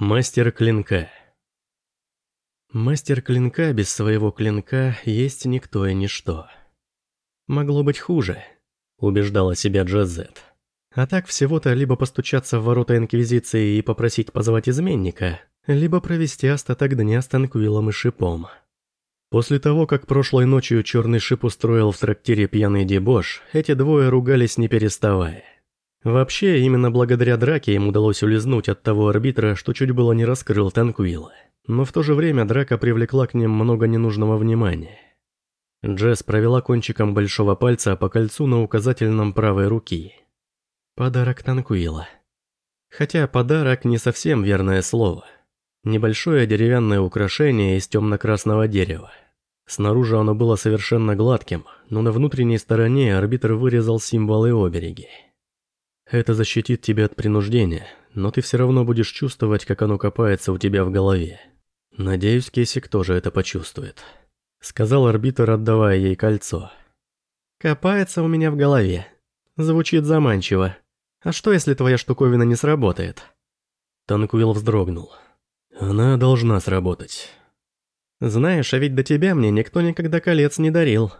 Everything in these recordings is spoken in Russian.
Мастер клинка Мастер клинка без своего клинка есть никто и ничто. Могло быть хуже, убеждала себя Джазет. А так всего-то либо постучаться в ворота Инквизиции и попросить позвать изменника, либо провести остаток дня с Танквилом и Шипом. После того, как прошлой ночью Черный Шип устроил в трактире пьяный дебош, эти двое ругались не переставая. Вообще, именно благодаря драке им удалось улизнуть от того арбитра, что чуть было не раскрыл Танквилла. Но в то же время драка привлекла к ним много ненужного внимания. Джесс провела кончиком большого пальца по кольцу на указательном правой руки. Подарок Танквилла. Хотя подарок не совсем верное слово. Небольшое деревянное украшение из темно-красного дерева. Снаружи оно было совершенно гладким, но на внутренней стороне арбитр вырезал символы обереги. Это защитит тебя от принуждения, но ты все равно будешь чувствовать, как оно копается у тебя в голове. Надеюсь, Кесик тоже это почувствует. Сказал арбитр, отдавая ей кольцо. Копается у меня в голове. Звучит заманчиво. А что, если твоя штуковина не сработает? Танкуил вздрогнул. Она должна сработать. Знаешь, а ведь до тебя мне никто никогда колец не дарил.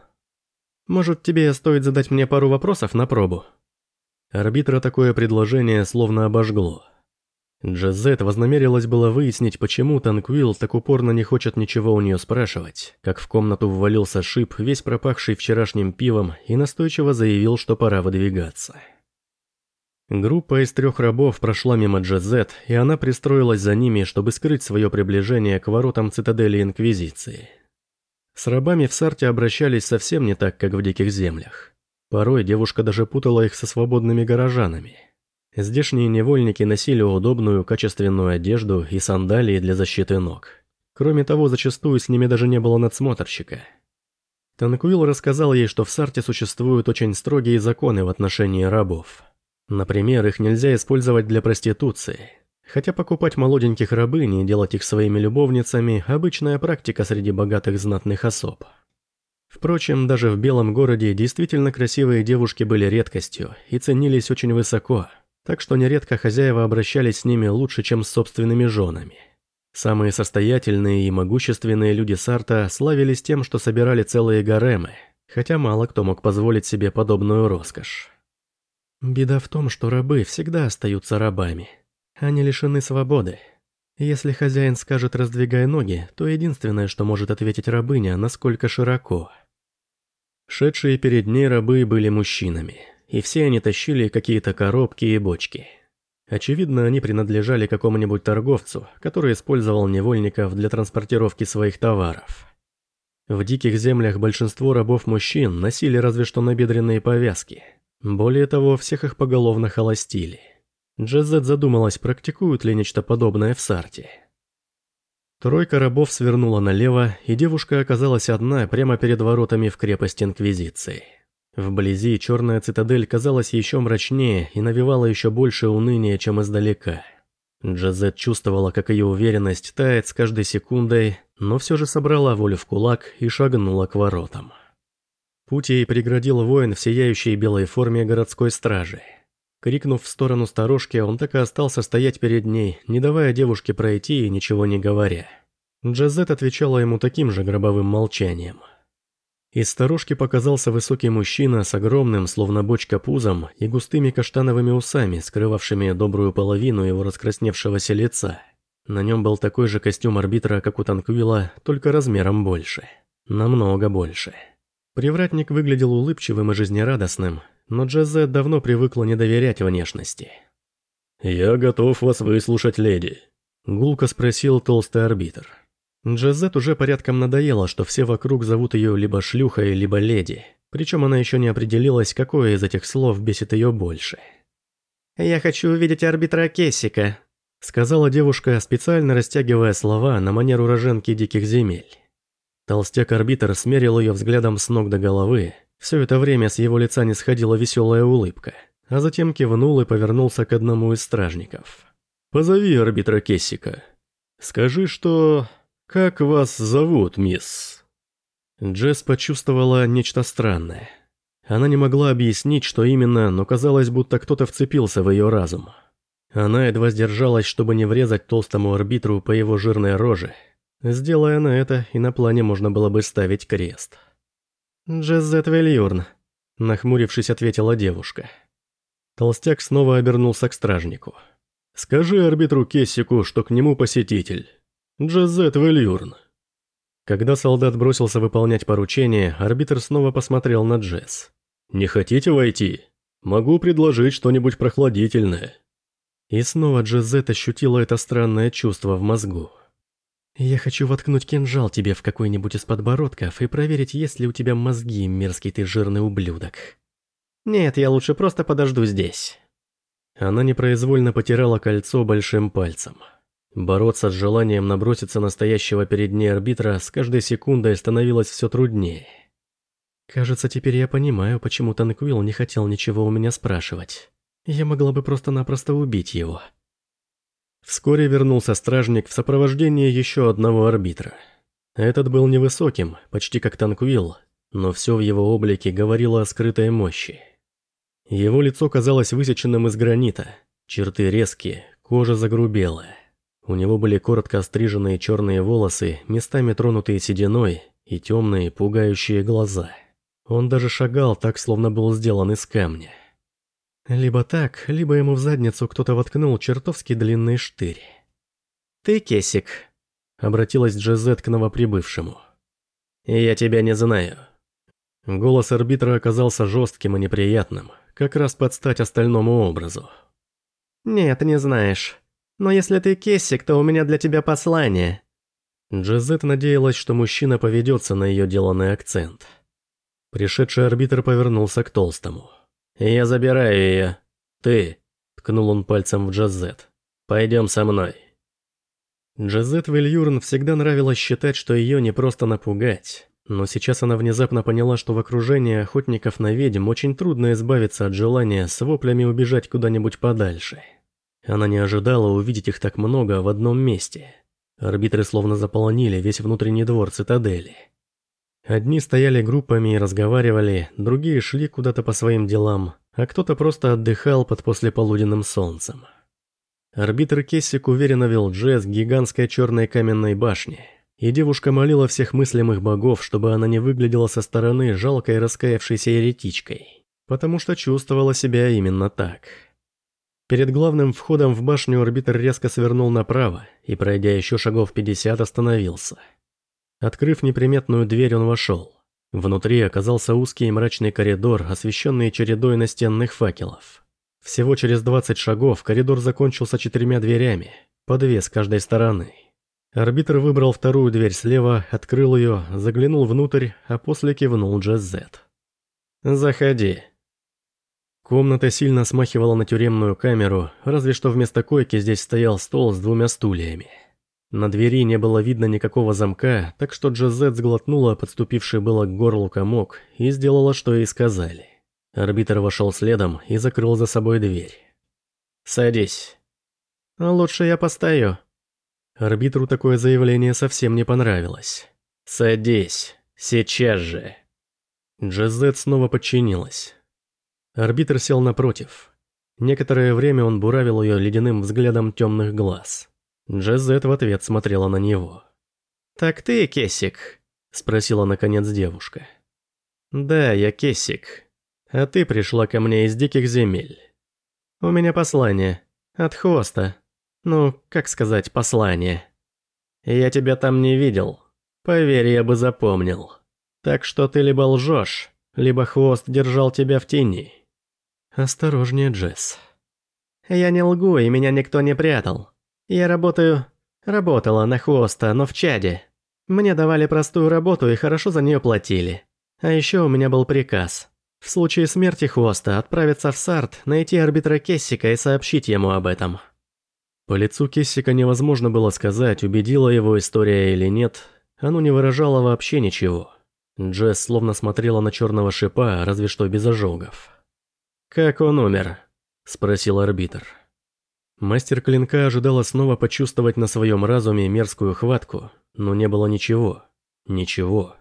Может, тебе стоит задать мне пару вопросов на пробу? Арбитра такое предложение словно обожгло. Джазет вознамерилась было выяснить, почему Танквилл так упорно не хочет ничего у нее спрашивать, как в комнату ввалился шип, весь пропахший вчерашним пивом, и настойчиво заявил, что пора выдвигаться. Группа из трех рабов прошла мимо Джазет, и она пристроилась за ними, чтобы скрыть свое приближение к воротам цитадели Инквизиции. С рабами в Сарте обращались совсем не так, как в Диких Землях. Порой девушка даже путала их со свободными горожанами. Здешние невольники носили удобную, качественную одежду и сандалии для защиты ног. Кроме того, зачастую с ними даже не было надсмотрщика. Танкуил рассказал ей, что в Сарте существуют очень строгие законы в отношении рабов. Например, их нельзя использовать для проституции. Хотя покупать молоденьких рабынь и делать их своими любовницами – обычная практика среди богатых знатных особ. Впрочем, даже в Белом городе действительно красивые девушки были редкостью и ценились очень высоко, так что нередко хозяева обращались с ними лучше, чем с собственными женами. Самые состоятельные и могущественные люди Сарта славились тем, что собирали целые гаремы, хотя мало кто мог позволить себе подобную роскошь. Беда в том, что рабы всегда остаются рабами. Они лишены свободы. Если хозяин скажет «раздвигай ноги», то единственное, что может ответить рабыня, насколько широко. Шедшие перед ней рабы были мужчинами, и все они тащили какие-то коробки и бочки. Очевидно, они принадлежали какому-нибудь торговцу, который использовал невольников для транспортировки своих товаров. В диких землях большинство рабов-мужчин носили разве что набедренные повязки. Более того, всех их поголовно холостили. Джезет задумалась, практикуют ли нечто подобное в Сарте. Тройка рабов свернула налево, и девушка оказалась одна прямо перед воротами в крепость Инквизиции. Вблизи черная цитадель казалась еще мрачнее и навевала еще больше уныния, чем издалека. Джазет чувствовала, как ее уверенность тает с каждой секундой, но все же собрала волю в кулак и шагнула к воротам. Путь ей преградил воин в сияющей белой форме городской стражи. Крикнув в сторону сторожки, он так и остался стоять перед ней, не давая девушке пройти и ничего не говоря. Джазет отвечала ему таким же гробовым молчанием. Из сторожки показался высокий мужчина с огромным, словно бочка пузом, и густыми каштановыми усами, скрывавшими добрую половину его раскрасневшегося лица. На нем был такой же костюм арбитра, как у Танквила, только размером больше. Намного больше. Привратник выглядел улыбчивым и жизнерадостным, но Джазет давно привыкла не доверять внешности. «Я готов вас выслушать, леди», — гулко спросил толстый арбитр. Джазет уже порядком надоело, что все вокруг зовут ее либо шлюхой, либо леди, причем она еще не определилась, какое из этих слов бесит ее больше. «Я хочу увидеть арбитра Кессика», — сказала девушка, специально растягивая слова на манер уроженки диких земель. Толстяк-арбитр смерил ее взглядом с ног до головы, все это время с его лица не сходила веселая улыбка, а затем кивнул и повернулся к одному из стражников. «Позови арбитра Кессика. Скажи, что... Как вас зовут, мисс?» Джесс почувствовала нечто странное. Она не могла объяснить, что именно, но казалось, будто кто-то вцепился в ее разум. Она едва сдержалась, чтобы не врезать толстому арбитру по его жирной роже. Сделая она это, и на плане можно было бы ставить крест. «Джезет Вильюрн», – нахмурившись, ответила девушка. Толстяк снова обернулся к стражнику. «Скажи арбитру Кессику, что к нему посетитель. Джезет Вильюрн». Когда солдат бросился выполнять поручение, арбитр снова посмотрел на Джесс. «Не хотите войти? Могу предложить что-нибудь прохладительное». И снова Джезет ощутила это странное чувство в мозгу. «Я хочу воткнуть кинжал тебе в какой-нибудь из подбородков и проверить, есть ли у тебя мозги, мерзкий ты жирный ублюдок». «Нет, я лучше просто подожду здесь». Она непроизвольно потирала кольцо большим пальцем. Бороться с желанием наброситься настоящего перед ней арбитра с каждой секундой становилось все труднее. Кажется, теперь я понимаю, почему Танквилл не хотел ничего у меня спрашивать. Я могла бы просто-напросто убить его. Вскоре вернулся стражник в сопровождении еще одного арбитра. Этот был невысоким, почти как Танквилл, но все в его облике говорило о скрытой мощи. Его лицо казалось высеченным из гранита, черты резкие, кожа загрубелая. У него были коротко остриженные черные волосы, местами тронутые сединой, и темные, пугающие глаза. Он даже шагал так, словно был сделан из камня. Либо так, либо ему в задницу кто-то воткнул чертовски длинный штырь. «Ты Кесик», — обратилась Джезет к новоприбывшему. «Я тебя не знаю». Голос арбитра оказался жестким и неприятным, как раз под стать остальному образу. «Нет, не знаешь. Но если ты Кессик, то у меня для тебя послание». Джезет надеялась, что мужчина поведется на ее деланный акцент. Пришедший арбитр повернулся к Толстому. «Я забираю ее. Ты», – ткнул он пальцем в Джезет. «Пойдем со мной». Джезет Вильюрн всегда нравилось считать, что ее не просто напугать. Но сейчас она внезапно поняла, что в окружении охотников на ведьм очень трудно избавиться от желания с воплями убежать куда-нибудь подальше. Она не ожидала увидеть их так много в одном месте. Арбитры словно заполонили весь внутренний двор цитадели. Одни стояли группами и разговаривали, другие шли куда-то по своим делам, а кто-то просто отдыхал под послеполуденным солнцем. Арбитр Кессик уверенно вел Джесс к гигантской черной каменной башне, и девушка молила всех мыслимых богов, чтобы она не выглядела со стороны жалкой раскаявшейся еретичкой, потому что чувствовала себя именно так – Перед главным входом в башню арбитр резко свернул направо и, пройдя еще шагов 50, остановился. Открыв неприметную дверь, он вошел. Внутри оказался узкий и мрачный коридор, освещенный чередой настенных факелов. Всего через 20 шагов коридор закончился четырьмя дверями, по две с каждой стороны. Арбитр выбрал вторую дверь слева, открыл ее, заглянул внутрь, а после кивнул Джезет. «Заходи», Комната сильно смахивала на тюремную камеру, разве что вместо койки здесь стоял стол с двумя стульями. На двери не было видно никакого замка, так что Джозет сглотнула подступивший было к горлу комок и сделала, что ей сказали. Арбитр вошел следом и закрыл за собой дверь. «Садись». «Лучше я постою». Арбитру такое заявление совсем не понравилось. «Садись, сейчас же». Джозет снова подчинилась. Арбитр сел напротив. Некоторое время он буравил ее ледяным взглядом темных глаз. Джезет в ответ смотрела на него. «Так ты Кесик?» – спросила наконец девушка. «Да, я Кесик. А ты пришла ко мне из диких земель. У меня послание. От хвоста. Ну, как сказать, послание. Я тебя там не видел. Поверь, я бы запомнил. Так что ты либо лжешь, либо хвост держал тебя в тени». «Осторожнее, Джесс». «Я не лгу, и меня никто не прятал. Я работаю... Работала на хвоста, но в чаде. Мне давали простую работу и хорошо за нее платили. А еще у меня был приказ. В случае смерти хвоста отправиться в Сарт, найти арбитра Кессика и сообщить ему об этом». По лицу Кессика невозможно было сказать, убедила его история или нет. Оно не выражало вообще ничего. Джесс словно смотрела на черного шипа, разве что без ожогов. «Как он умер?» – спросил арбитр. Мастер клинка ожидала снова почувствовать на своем разуме мерзкую хватку, но не было ничего. Ничего.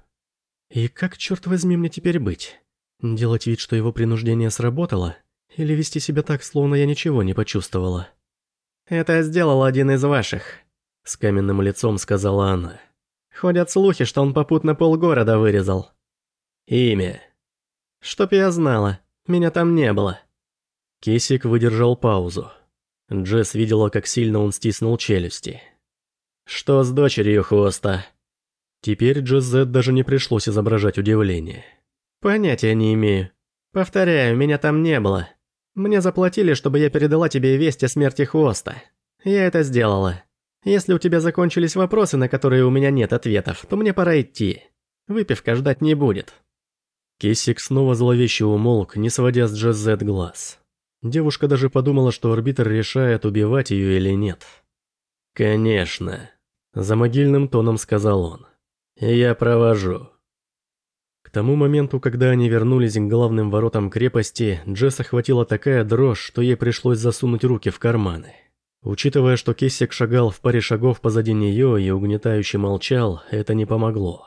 И как, черт возьми, мне теперь быть? Делать вид, что его принуждение сработало? Или вести себя так, словно я ничего не почувствовала? «Это сделал один из ваших», – с каменным лицом сказала она. «Ходят слухи, что он попутно полгорода вырезал». «Имя?» «Чтоб я знала, меня там не было». Кисик выдержал паузу. Джесс видела, как сильно он стиснул челюсти. «Что с дочерью хвоста?» Теперь Джезет даже не пришлось изображать удивление. «Понятия не имею. Повторяю, меня там не было. Мне заплатили, чтобы я передала тебе весть о смерти хвоста. Я это сделала. Если у тебя закончились вопросы, на которые у меня нет ответов, то мне пора идти. Выпивка ждать не будет». Киссик снова зловеще умолк, не сводя с Джезет глаз. Девушка даже подумала, что арбитр решает, убивать ее или нет. «Конечно», – за могильным тоном сказал он. «Я провожу». К тому моменту, когда они вернулись к главным воротам крепости, Джесс охватила такая дрожь, что ей пришлось засунуть руки в карманы. Учитывая, что Киссик шагал в паре шагов позади нее и угнетающе молчал, это не помогло.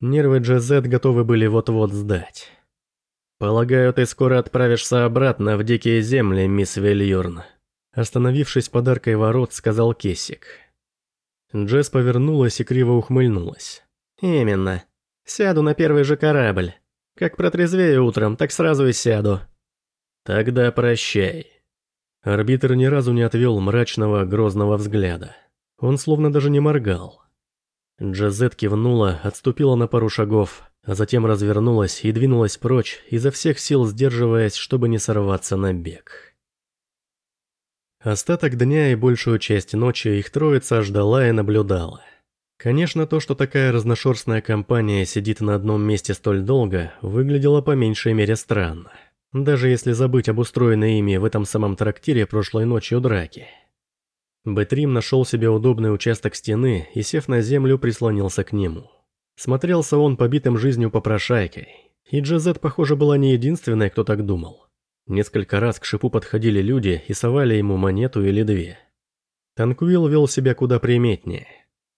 Нервы Джезет готовы были вот-вот сдать. «Полагаю, ты скоро отправишься обратно в дикие земли, мисс Вильюрн», остановившись под аркой ворот, сказал Кессик. Джесс повернулась и криво ухмыльнулась. «Именно. Сяду на первый же корабль. Как протрезвею утром, так сразу и сяду». «Тогда прощай». Арбитр ни разу не отвел мрачного, грозного взгляда. Он словно даже не моргал. Джазет кивнула, отступила на пару шагов, а затем развернулась и двинулась прочь, изо всех сил сдерживаясь, чтобы не сорваться на бег. Остаток дня и большую часть ночи их троица ждала и наблюдала. Конечно, то, что такая разношерстная компания сидит на одном месте столь долго, выглядело по меньшей мере странно. Даже если забыть об устроенной ими в этом самом трактире прошлой ночью драки. Бэтрим нашел себе удобный участок стены и, сев на землю, прислонился к нему. Смотрелся он побитым жизнью попрошайкой. И Джазет, похоже, была не единственной, кто так думал. Несколько раз к шипу подходили люди и совали ему монету или две. Танкуил вел себя куда приметнее.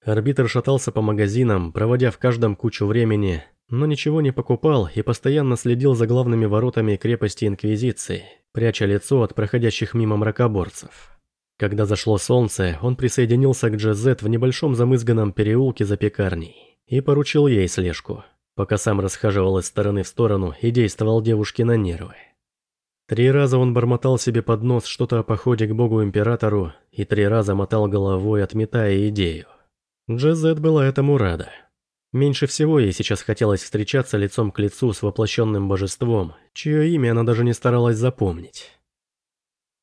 Арбитр шатался по магазинам, проводя в каждом кучу времени, но ничего не покупал и постоянно следил за главными воротами крепости Инквизиции, пряча лицо от проходящих мимо мракоборцев. Когда зашло солнце, он присоединился к Джезет в небольшом замызганном переулке за пекарней и поручил ей слежку, пока сам расхаживал из стороны в сторону и действовал девушке на нервы. Три раза он бормотал себе под нос что-то о походе к богу-императору и три раза мотал головой, отметая идею. Джезет была этому рада. Меньше всего ей сейчас хотелось встречаться лицом к лицу с воплощенным божеством, чье имя она даже не старалась запомнить.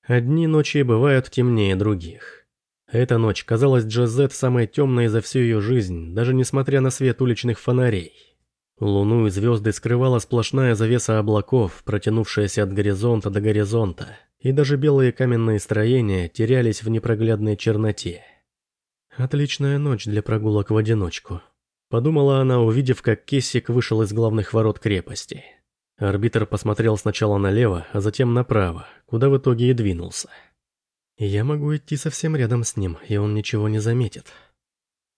Одни ночи бывают темнее других. Эта ночь казалась Джазет самой темной за всю ее жизнь, даже несмотря на свет уличных фонарей. Луну и звезды скрывала сплошная завеса облаков, протянувшаяся от горизонта до горизонта, и даже белые каменные строения терялись в непроглядной черноте. «Отличная ночь для прогулок в одиночку», — подумала она, увидев, как Кессик вышел из главных ворот крепости. Арбитр посмотрел сначала налево, а затем направо, куда в итоге и двинулся. Я могу идти совсем рядом с ним, и он ничего не заметит.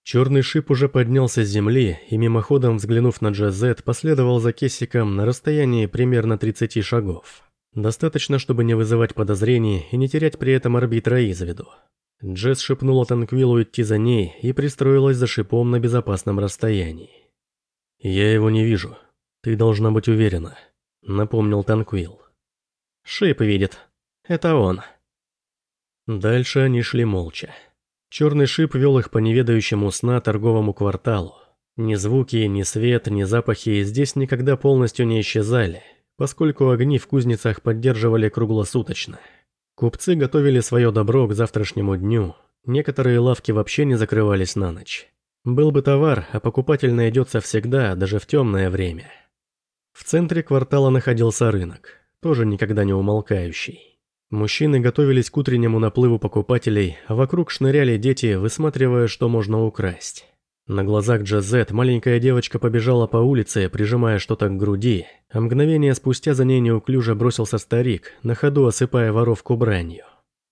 Черный шип уже поднялся с земли и мимоходом, взглянув на Джазет, последовал за Кессиком на расстоянии примерно 30 шагов. Достаточно, чтобы не вызывать подозрений и не терять при этом арбитра из виду. Джесс шепнула Танквилу идти за ней и пристроилась за шипом на безопасном расстоянии. «Я его не вижу. Ты должна быть уверена», — напомнил Танквил. «Шип видит. Это он». Дальше они шли молча. Черный шип вел их по неведающему сна торговому кварталу. Ни звуки, ни свет, ни запахи здесь никогда полностью не исчезали, поскольку огни в кузницах поддерживали круглосуточно. Купцы готовили свое добро к завтрашнему дню, некоторые лавки вообще не закрывались на ночь. Был бы товар, а покупатель найдется всегда, даже в темное время. В центре квартала находился рынок, тоже никогда не умолкающий. Мужчины готовились к утреннему наплыву покупателей, а вокруг шныряли дети, высматривая, что можно украсть. На глазах Джазет маленькая девочка побежала по улице, прижимая что-то к груди, а мгновение спустя за ней неуклюже бросился старик, на ходу осыпая воровку бранью.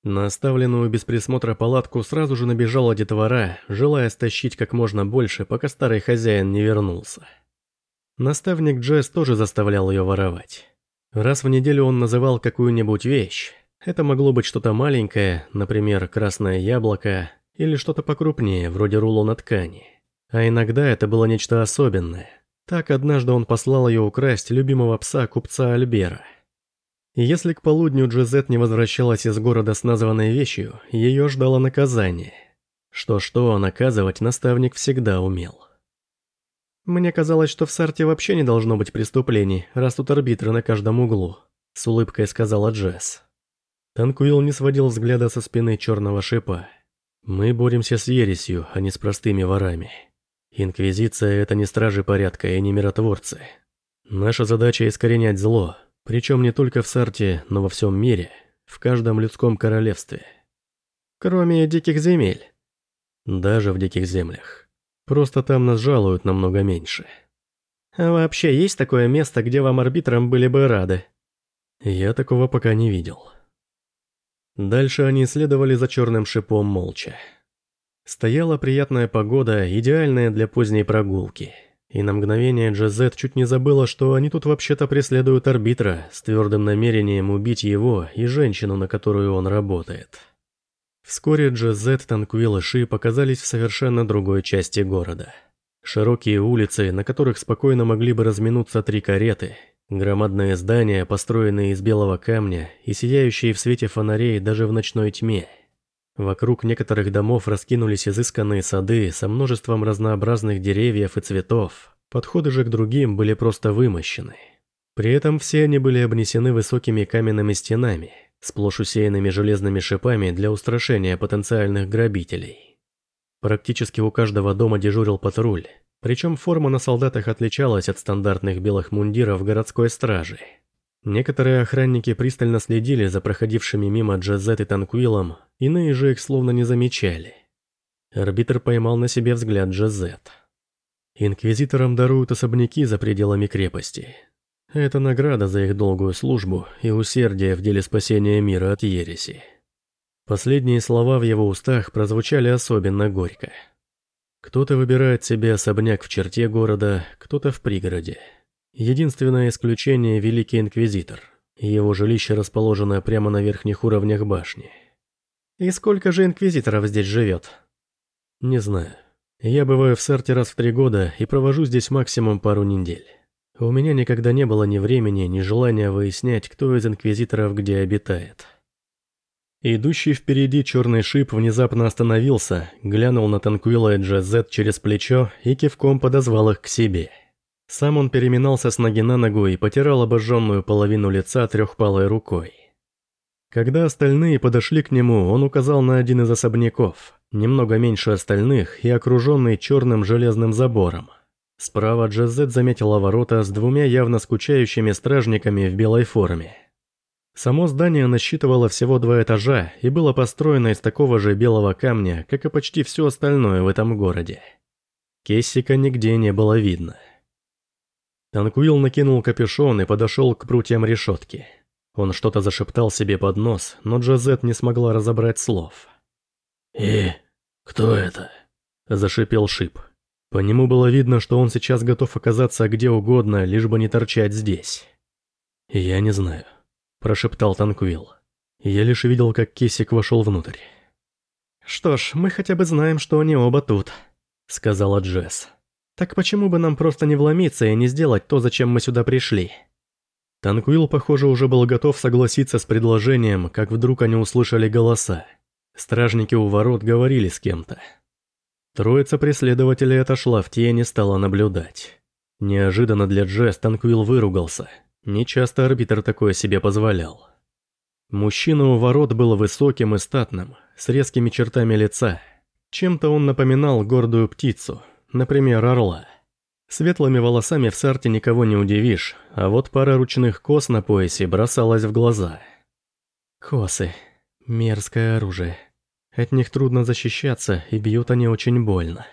На оставленную без присмотра палатку сразу же набежала детвора, желая стащить как можно больше, пока старый хозяин не вернулся. Наставник Джесс тоже заставлял ее воровать. Раз в неделю он называл какую-нибудь вещь, Это могло быть что-то маленькое, например, красное яблоко, или что-то покрупнее, вроде рулона ткани. А иногда это было нечто особенное. Так однажды он послал ее украсть любимого пса купца Альбера. Если к полудню Джизет не возвращалась из города с названной вещью, ее ждало наказание. Что-что, наказывать наставник всегда умел. «Мне казалось, что в Сарте вообще не должно быть преступлений, раз тут арбитры на каждом углу», — с улыбкой сказала Джесс. Танкуил не сводил взгляда со спины черного шипа. «Мы боремся с ересью, а не с простыми ворами. Инквизиция – это не стражи порядка и не миротворцы. Наша задача – искоренять зло, причем не только в Сарте, но во всем мире, в каждом людском королевстве. Кроме диких земель. Даже в диких землях. Просто там нас жалуют намного меньше. А вообще есть такое место, где вам арбитрам были бы рады? Я такого пока не видел. Дальше они следовали за черным шипом молча. Стояла приятная погода, идеальная для поздней прогулки. И на мгновение Джазет чуть не забыла, что они тут вообще-то преследуют арбитра с твердым намерением убить его и женщину, на которую он работает. Вскоре Джазет, Танкуил и Ши показались в совершенно другой части города. Широкие улицы, на которых спокойно могли бы разминуться три кареты, Громадные здания, построенные из белого камня и сияющие в свете фонарей даже в ночной тьме. Вокруг некоторых домов раскинулись изысканные сады со множеством разнообразных деревьев и цветов. Подходы же к другим были просто вымощены. При этом все они были обнесены высокими каменными стенами, сплошь усеянными железными шипами для устрашения потенциальных грабителей. Практически у каждого дома дежурил патруль, причем форма на солдатах отличалась от стандартных белых мундиров городской стражи. Некоторые охранники пристально следили за проходившими мимо Джазет и Танкуилом, иные же их словно не замечали. Арбитр поймал на себе взгляд Джазет. Инквизиторам даруют особняки за пределами крепости. Это награда за их долгую службу и усердие в деле спасения мира от ереси. Последние слова в его устах прозвучали особенно горько. Кто-то выбирает себе особняк в черте города, кто-то в пригороде. Единственное исключение – Великий Инквизитор. Его жилище расположено прямо на верхних уровнях башни. И сколько же инквизиторов здесь живет? Не знаю. Я бываю в Сарте раз в три года и провожу здесь максимум пару недель. У меня никогда не было ни времени, ни желания выяснять, кто из инквизиторов где обитает. Идущий впереди черный шип внезапно остановился, глянул на Танкуила и Джезет через плечо и кивком подозвал их к себе. Сам он переминался с ноги на ногу и потирал обожженную половину лица трехпалой рукой. Когда остальные подошли к нему, он указал на один из особняков, немного меньше остальных и окруженный черным железным забором. Справа Джезет заметила ворота с двумя явно скучающими стражниками в белой форме. Само здание насчитывало всего два этажа и было построено из такого же белого камня, как и почти все остальное в этом городе. Кессика нигде не было видно. Танкуил накинул капюшон и подошел к прутьям решетки. Он что-то зашептал себе под нос, но Джазет не смогла разобрать слов. «И кто это?» – зашипел Шип. По нему было видно, что он сейчас готов оказаться где угодно, лишь бы не торчать здесь. «Я не знаю», – прошептал Танквилл. Я лишь видел, как Кесик вошел внутрь. «Что ж, мы хотя бы знаем, что они оба тут», – сказала Джесс. «Так почему бы нам просто не вломиться и не сделать то, зачем мы сюда пришли?» Танквилл, похоже, уже был готов согласиться с предложением, как вдруг они услышали голоса. Стражники у ворот говорили с кем-то. Троица преследователей отошла в тень и стала наблюдать. Неожиданно для Джесс Танквилл выругался – Нечасто арбитр такое себе позволял. Мужчина у ворот был высоким и статным, с резкими чертами лица. Чем-то он напоминал гордую птицу, например, орла. Светлыми волосами в сарте никого не удивишь, а вот пара ручных кос на поясе бросалась в глаза. Косы. Мерзкое оружие. От них трудно защищаться, и бьют они очень больно.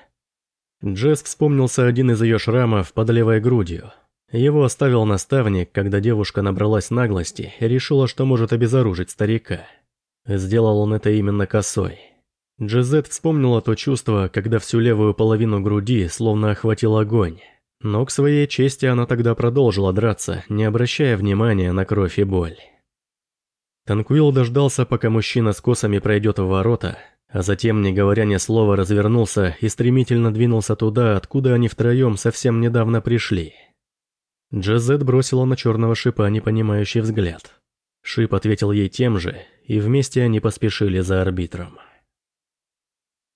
Джесс вспомнился один из ее шрамов под левой грудью – его оставил наставник, когда девушка набралась наглости и решила, что может обезоружить старика. Сделал он это именно косой. Джезет вспомнила то чувство, когда всю левую половину груди словно охватил огонь. Но к своей чести она тогда продолжила драться, не обращая внимания на кровь и боль. Танкуил дождался, пока мужчина с косами пройдет в ворота, а затем, не говоря ни слова, развернулся и стремительно двинулся туда, откуда они втроем совсем недавно пришли. Джазет бросила на черного шипа непонимающий взгляд. Шип ответил ей тем же, и вместе они поспешили за арбитром.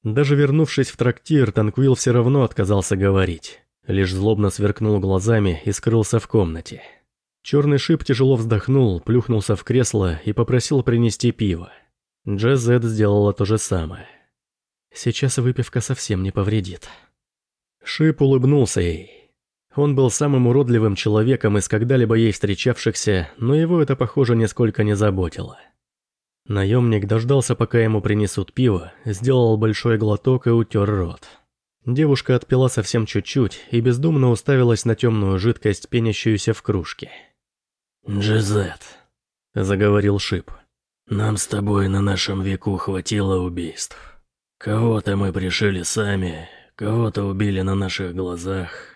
Даже вернувшись в трактир, Танквил все равно отказался говорить. Лишь злобно сверкнул глазами и скрылся в комнате. Черный шип тяжело вздохнул, плюхнулся в кресло и попросил принести пиво. Джезет сделала то же самое. Сейчас выпивка совсем не повредит. Шип улыбнулся ей. Он был самым уродливым человеком из когда-либо ей встречавшихся, но его это, похоже, нисколько не заботило. Наемник дождался, пока ему принесут пиво, сделал большой глоток и утер рот. Девушка отпила совсем чуть-чуть и бездумно уставилась на темную жидкость, пенящуюся в кружке. «Джизет», — заговорил Шип, — «нам с тобой на нашем веку хватило убийств. Кого-то мы пришили сами, кого-то убили на наших глазах».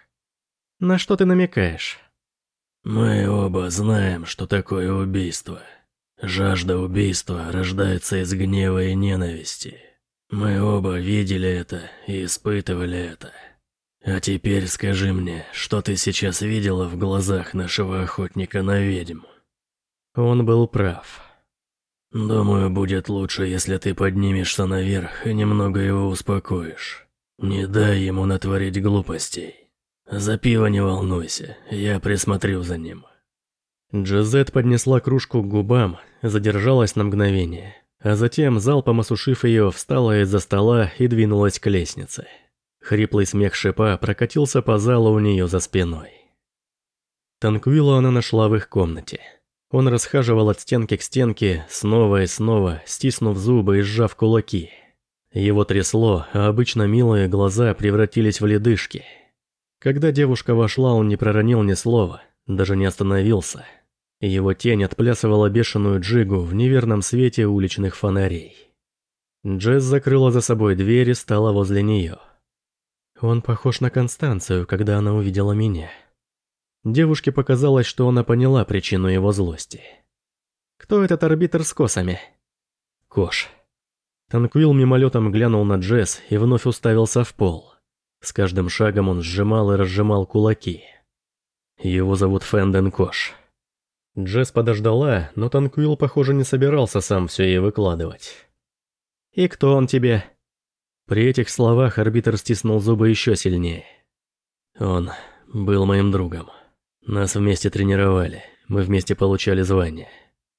«На что ты намекаешь?» «Мы оба знаем, что такое убийство». Жажда убийства рождается из гнева и ненависти. Мы оба видели это и испытывали это. А теперь скажи мне, что ты сейчас видела в глазах нашего охотника на ведьм? Он был прав. Думаю, будет лучше, если ты поднимешься наверх и немного его успокоишь. Не дай ему натворить глупостей. За пиво не волнуйся, я присмотрю за ним. Джозет поднесла кружку к губам, задержалась на мгновение, а затем, залпом осушив ее, встала из-за стола и двинулась к лестнице. Хриплый смех шипа прокатился по залу у нее за спиной. Танквилла она нашла в их комнате. Он расхаживал от стенки к стенке, снова и снова, стиснув зубы и сжав кулаки. Его трясло, а обычно милые глаза превратились в ледышки. Когда девушка вошла, он не проронил ни слова, даже не остановился – его тень отплясывала бешеную джигу в неверном свете уличных фонарей. Джесс закрыла за собой дверь и стала возле нее. Он похож на Констанцию, когда она увидела меня. Девушке показалось, что она поняла причину его злости. «Кто этот арбитр с косами?» «Кош». Танквилл мимолетом глянул на Джесс и вновь уставился в пол. С каждым шагом он сжимал и разжимал кулаки. Его зовут Фенден Кош. Джесс подождала, но Танкуил, похоже, не собирался сам все ей выкладывать. «И кто он тебе?» При этих словах арбитр стиснул зубы еще сильнее. «Он был моим другом. Нас вместе тренировали, мы вместе получали звания.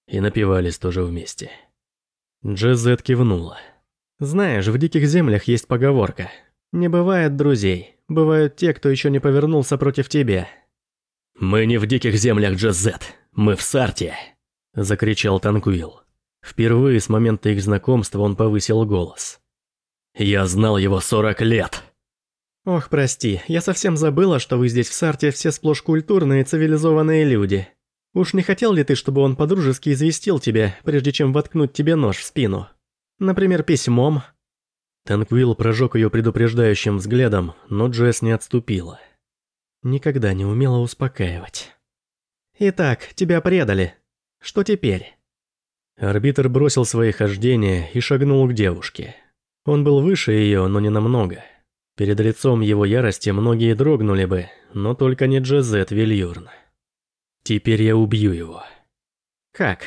И напивались тоже вместе». Джезет кивнула. «Знаешь, в диких землях есть поговорка. Не бывает друзей, бывают те, кто еще не повернулся против тебя». «Мы не в диких землях, Джезет. Мы в Сарте!» – закричал Танкуил. Впервые с момента их знакомства он повысил голос. «Я знал его сорок лет!» «Ох, прости, я совсем забыла, что вы здесь в Сарте все сплошь культурные и цивилизованные люди. Уж не хотел ли ты, чтобы он подружески известил тебя, прежде чем воткнуть тебе нож в спину? Например, письмом?» Танквилл прожег ее предупреждающим взглядом, но Джесс не отступила. Никогда не умела успокаивать. «Итак, тебя предали. Что теперь?» Арбитр бросил свои хождения и шагнул к девушке. Он был выше ее, но не намного. Перед лицом его ярости многие дрогнули бы, но только не Джезет Вильюрн. «Теперь я убью его». «Как?»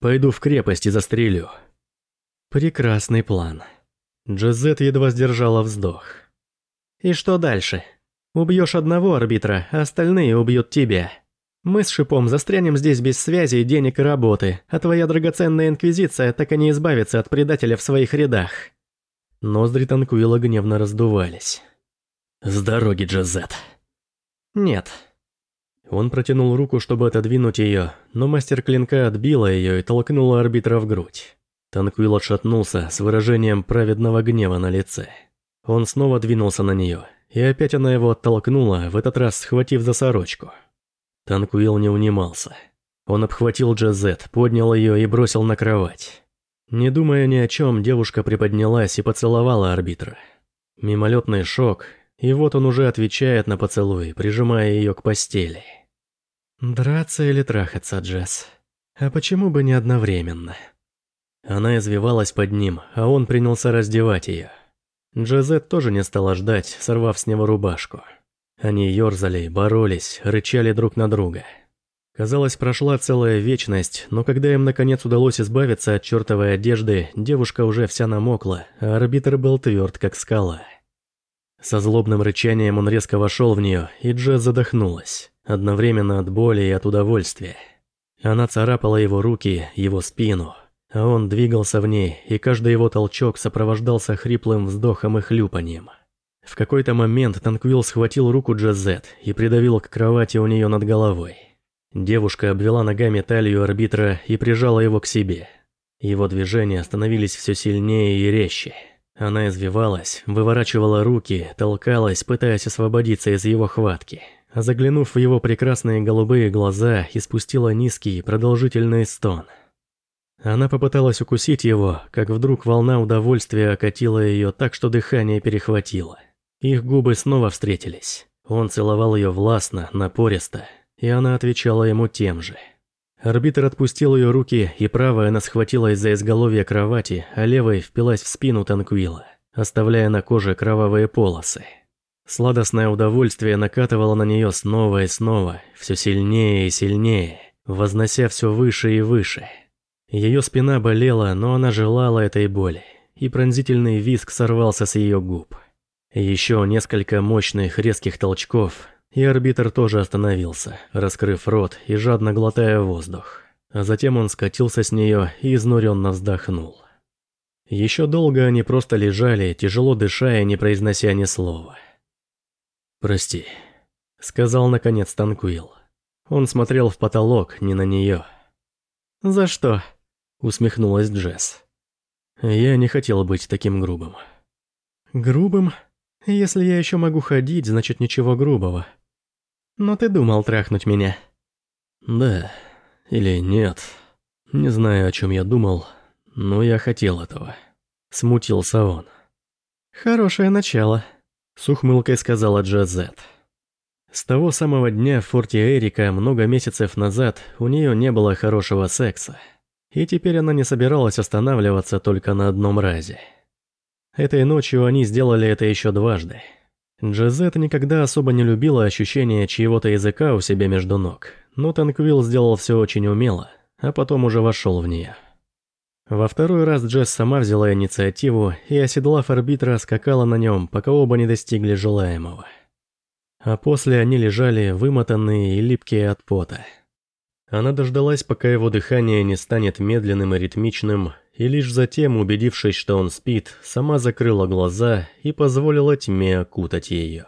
«Пойду в крепость и застрелю». «Прекрасный план». Джезет едва сдержала вздох. «И что дальше? Убьешь одного арбитра, а остальные убьют тебя». Мы с Шипом застрянем здесь без связи, денег и работы, а твоя драгоценная Инквизиция так и не избавится от предателя в своих рядах». Ноздри Танкуила гневно раздувались. «С дороги, Джазет!» «Нет». Он протянул руку, чтобы отодвинуть ее, но мастер клинка отбила ее и толкнула арбитра в грудь. Танкуил отшатнулся с выражением праведного гнева на лице. Он снова двинулся на нее, и опять она его оттолкнула, в этот раз схватив за сорочку. Танкуил не унимался. Он обхватил Джазет, поднял ее и бросил на кровать. Не думая ни о чем, девушка приподнялась и поцеловала арбитра. Мимолетный шок, и вот он уже отвечает на поцелуй, прижимая ее к постели. «Драться или трахаться, Джесс? А почему бы не одновременно? Она извивалась под ним, а он принялся раздевать ее. Джазет тоже не стала ждать, сорвав с него рубашку. Они ерзали, боролись, рычали друг на друга. Казалось, прошла целая вечность, но когда им наконец удалось избавиться от чертовой одежды, девушка уже вся намокла, а арбитр был тверд, как скала. Со злобным рычанием он резко вошел в нее, и Джесс задохнулась, одновременно от боли и от удовольствия. Она царапала его руки, его спину, а он двигался в ней, и каждый его толчок сопровождался хриплым вздохом и хлюпаньем. В какой-то момент Танквилл схватил руку Джазет и придавил к кровати у нее над головой. Девушка обвела ногами талию арбитра и прижала его к себе. Его движения становились все сильнее и резче. Она извивалась, выворачивала руки, толкалась, пытаясь освободиться из его хватки. Заглянув в его прекрасные голубые глаза, испустила низкий, продолжительный стон. Она попыталась укусить его, как вдруг волна удовольствия окатила ее так, что дыхание перехватило. Их губы снова встретились. Он целовал ее властно, напористо, и она отвечала ему тем же. Арбитр отпустил ее руки, и правая она схватилась за изголовье кровати, а левой впилась в спину Танквила, оставляя на коже кровавые полосы. Сладостное удовольствие накатывало на нее снова и снова, все сильнее и сильнее, вознося все выше и выше. Ее спина болела, но она желала этой боли, и пронзительный визг сорвался с ее губ. Еще несколько мощных резких толчков, и арбитр тоже остановился, раскрыв рот и жадно глотая воздух. А затем он скатился с нее и изнуренно вздохнул. Еще долго они просто лежали, тяжело дыша и не произнося ни слова. «Прости», — сказал наконец Танкуил. Он смотрел в потолок, не на нее. «За что?» — усмехнулась Джесс. «Я не хотел быть таким грубым». «Грубым? Если я еще могу ходить, значит ничего грубого», но ты думал трахнуть меня. Да. Или нет. Не знаю, о чем я думал, но я хотел этого. Смутился он. Хорошее начало, с ухмылкой сказала Джазет. С того самого дня в форте Эрика много месяцев назад у нее не было хорошего секса. И теперь она не собиралась останавливаться только на одном разе. Этой ночью они сделали это еще дважды. Джезет никогда особо не любила ощущение чьего-то языка у себя между ног, но Танквилл сделал все очень умело, а потом уже вошел в нее. Во второй раз Джесс сама взяла инициативу и, оседлав арбитра, скакала на нем, пока оба не достигли желаемого. А после они лежали вымотанные и липкие от пота. Она дождалась, пока его дыхание не станет медленным и ритмичным, и лишь затем, убедившись, что он спит, сама закрыла глаза и позволила тьме окутать ее.